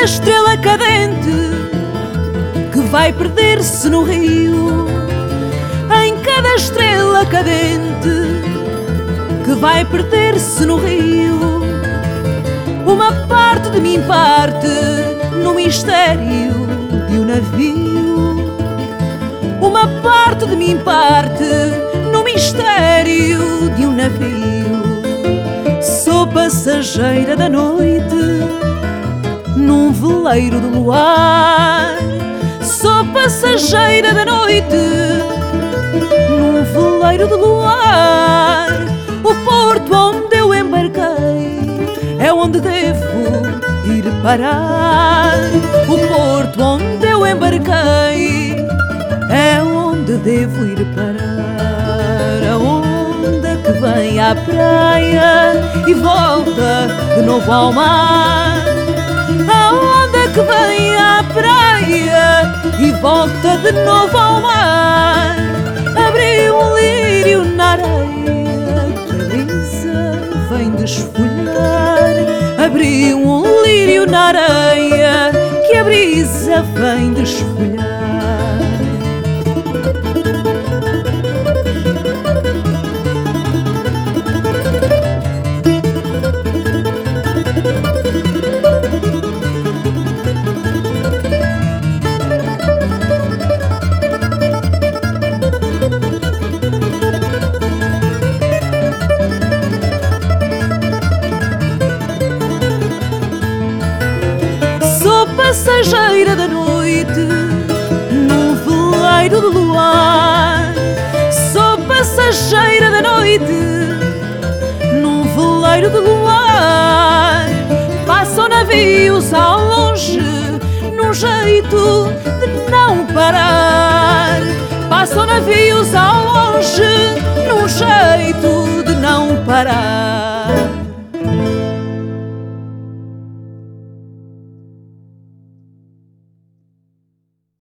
cada estrela cadente que vai perder-se no rio, em cada estrela cadente que vai perder-se no rio, uma parte de mim parte no mistério de um navio. Uma parte de mim parte no mistério de um navio. Sou passageira da noite veleiro de luar. Sou passageira da noite num veleiro de luar. O porto onde eu embarquei é onde devo ir parar. O porto onde eu embarquei é onde devo ir parar. A onda que vem à praia e volta de novo ao mar. Que vem à praia e volta de novo ao mar. Abriu um lírio na areia que a brisa vem desfolhar. Abriu um lírio na areia passageira da noite num veleiro de luar. Sou passageira da noite num veleiro de luar. Passam navios ao longe num jeito de não parar. Passam navios ao